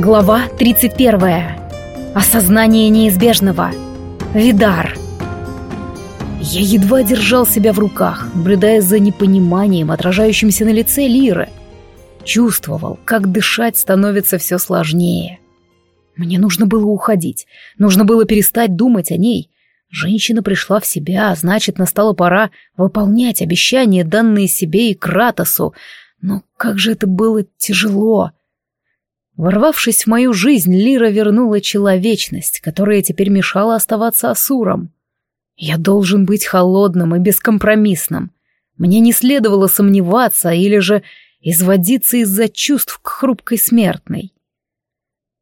Глава 31. Осознание неизбежного. Видар. Я едва держал себя в руках, наблюдая за непониманием, отражающимся на лице Лиры. Чувствовал, как дышать становится все сложнее. Мне нужно было уходить, нужно было перестать думать о ней. Женщина пришла в себя, значит, настала пора выполнять обещания, данные себе и Кратосу. Но как же это было тяжело! — Ворвавшись в мою жизнь, Лира вернула человечность, которая теперь мешала оставаться Асуром. Я должен быть холодным и бескомпромиссным. Мне не следовало сомневаться или же изводиться из-за чувств к хрупкой смертной.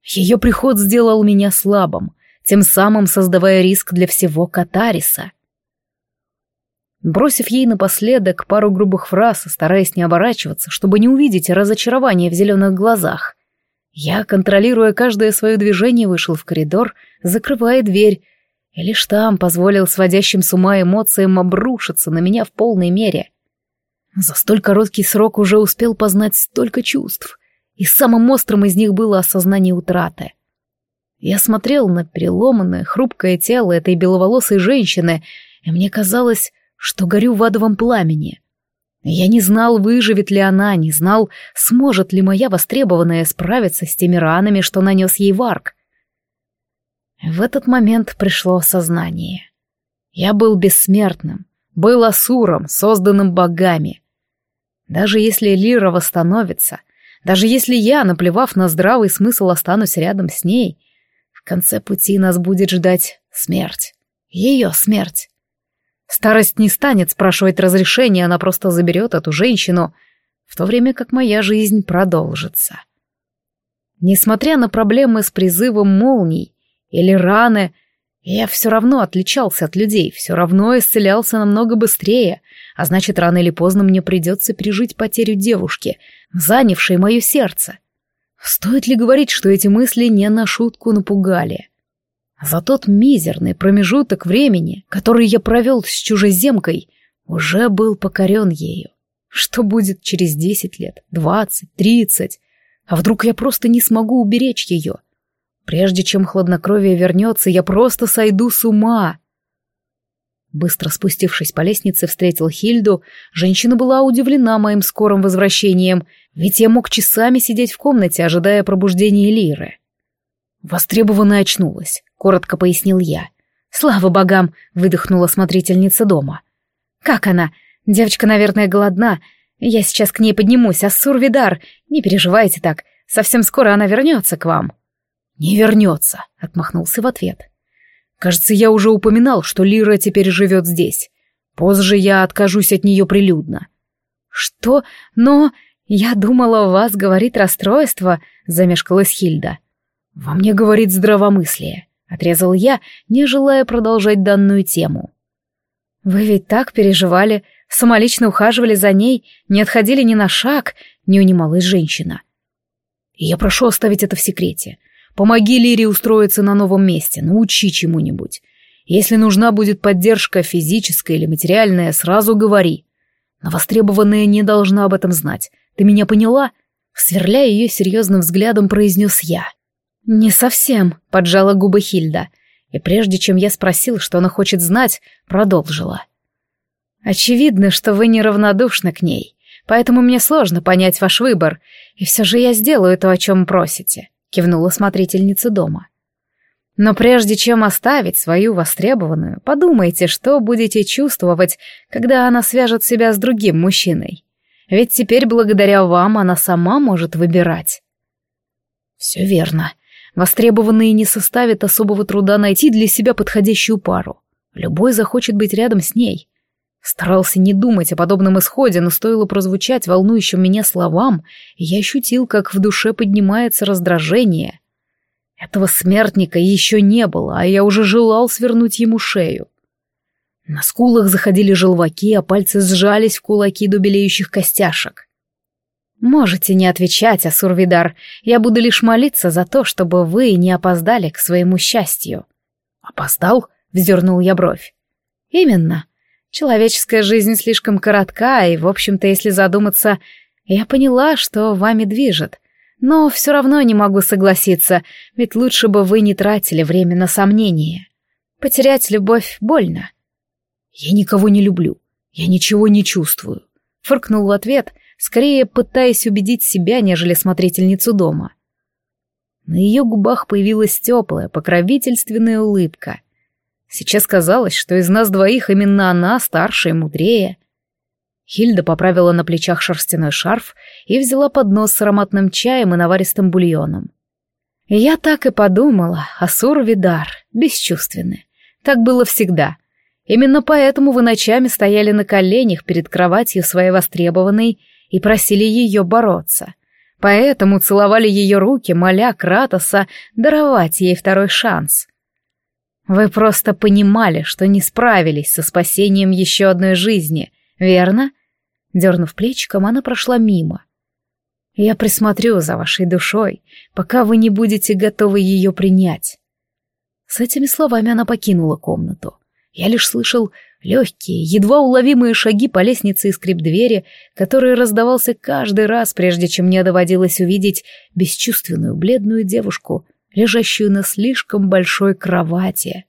Ее приход сделал меня слабым, тем самым создавая риск для всего Катариса. Бросив ей напоследок пару грубых фраз, стараясь не оборачиваться, чтобы не увидеть разочарование в зеленых глазах, я, контролируя каждое свое движение, вышел в коридор, закрывая дверь, и лишь там позволил сводящим с ума эмоциям обрушиться на меня в полной мере. За столь короткий срок уже успел познать столько чувств, и самым острым из них было осознание утраты. Я смотрел на переломанное, хрупкое тело этой беловолосой женщины, и мне казалось, что горю в адовом пламени — я не знал, выживет ли она, не знал, сможет ли моя востребованная справиться с теми ранами, что нанес ей Варк. В этот момент пришло сознание. Я был бессмертным, был асуром, созданным богами. Даже если Лира восстановится, даже если я, наплевав на здравый смысл, останусь рядом с ней, в конце пути нас будет ждать смерть. Ее смерть. Старость не станет спрашивать разрешения, она просто заберет эту женщину, в то время как моя жизнь продолжится. Несмотря на проблемы с призывом молний или раны, я все равно отличался от людей, все равно исцелялся намного быстрее, а значит, рано или поздно мне придется пережить потерю девушки, занявшей мое сердце. Стоит ли говорить, что эти мысли не на шутку напугали? За тот мизерный промежуток времени, который я провел с чужеземкой, уже был покорен ею. Что будет через десять лет, двадцать, тридцать? А вдруг я просто не смогу уберечь ее? Прежде чем хладнокровие вернется, я просто сойду с ума. Быстро спустившись по лестнице, встретил Хильду. Женщина была удивлена моим скорым возвращением, ведь я мог часами сидеть в комнате, ожидая пробуждения Лиры. Востребованная очнулась, коротко пояснил я. «Слава богам!» — выдохнула смотрительница дома. «Как она? Девочка, наверное, голодна. Я сейчас к ней поднимусь, а Сурвидар, не переживайте так, совсем скоро она вернется к вам». «Не вернется», — отмахнулся в ответ. «Кажется, я уже упоминал, что Лира теперь живет здесь. Позже я откажусь от нее прилюдно». «Что? Но...» «Я думала, у вас говорит расстройство», — замешкалась Хильда. «Во мне говорит здравомыслие», — отрезал я, не желая продолжать данную тему. «Вы ведь так переживали, самолично ухаживали за ней, не отходили ни на шаг», — не унималась женщина. И «Я прошу оставить это в секрете. Помоги Лире устроиться на новом месте, научи чему-нибудь. Если нужна будет поддержка физическая или материальная, сразу говори. Но востребованная не должна об этом знать. Ты меня поняла?» Сверляя ее серьезным взглядом, произнес я. «Не совсем», — поджала губы Хильда, и прежде чем я спросил, что она хочет знать, продолжила. «Очевидно, что вы неравнодушны к ней, поэтому мне сложно понять ваш выбор, и все же я сделаю то, о чем просите», — кивнула смотрительница дома. «Но прежде чем оставить свою востребованную, подумайте, что будете чувствовать, когда она свяжет себя с другим мужчиной. Ведь теперь благодаря вам она сама может выбирать». «Все верно», Востребованные не составит особого труда найти для себя подходящую пару. Любой захочет быть рядом с ней. Старался не думать о подобном исходе, но стоило прозвучать волнующим меня словам, и я ощутил, как в душе поднимается раздражение. Этого смертника еще не было, а я уже желал свернуть ему шею. На скулах заходили желваки, а пальцы сжались в кулаки до белеющих костяшек. «Можете не отвечать, Асурвидар. Я буду лишь молиться за то, чтобы вы не опоздали к своему счастью». «Опоздал?» — вздернул я бровь. «Именно. Человеческая жизнь слишком коротка, и, в общем-то, если задуматься, я поняла, что вами движет. Но все равно не могу согласиться, ведь лучше бы вы не тратили время на сомнения. Потерять любовь больно. Я никого не люблю. Я ничего не чувствую. Фыркнул в ответ, скорее пытаясь убедить себя, нежели смотрительницу дома. На ее губах появилась теплая, покровительственная улыбка. Сейчас казалось, что из нас двоих именно она старше и мудрее. Хильда поправила на плечах шерстяной шарф и взяла поднос с ароматным чаем и наваристым бульоном. Я так и подумала, Асур Видар, бесчувственный. Так было всегда. Именно поэтому вы ночами стояли на коленях перед кроватью своей востребованной и просили ее бороться. Поэтому целовали ее руки, моля Кратоса даровать ей второй шанс. Вы просто понимали, что не справились со спасением еще одной жизни, верно? Дернув плечиком, она прошла мимо. Я присмотрю за вашей душой, пока вы не будете готовы ее принять. С этими словами она покинула комнату. Я лишь слышал легкие, едва уловимые шаги по лестнице и скрип двери, который раздавался каждый раз, прежде чем мне доводилось увидеть бесчувственную бледную девушку, лежащую на слишком большой кровати.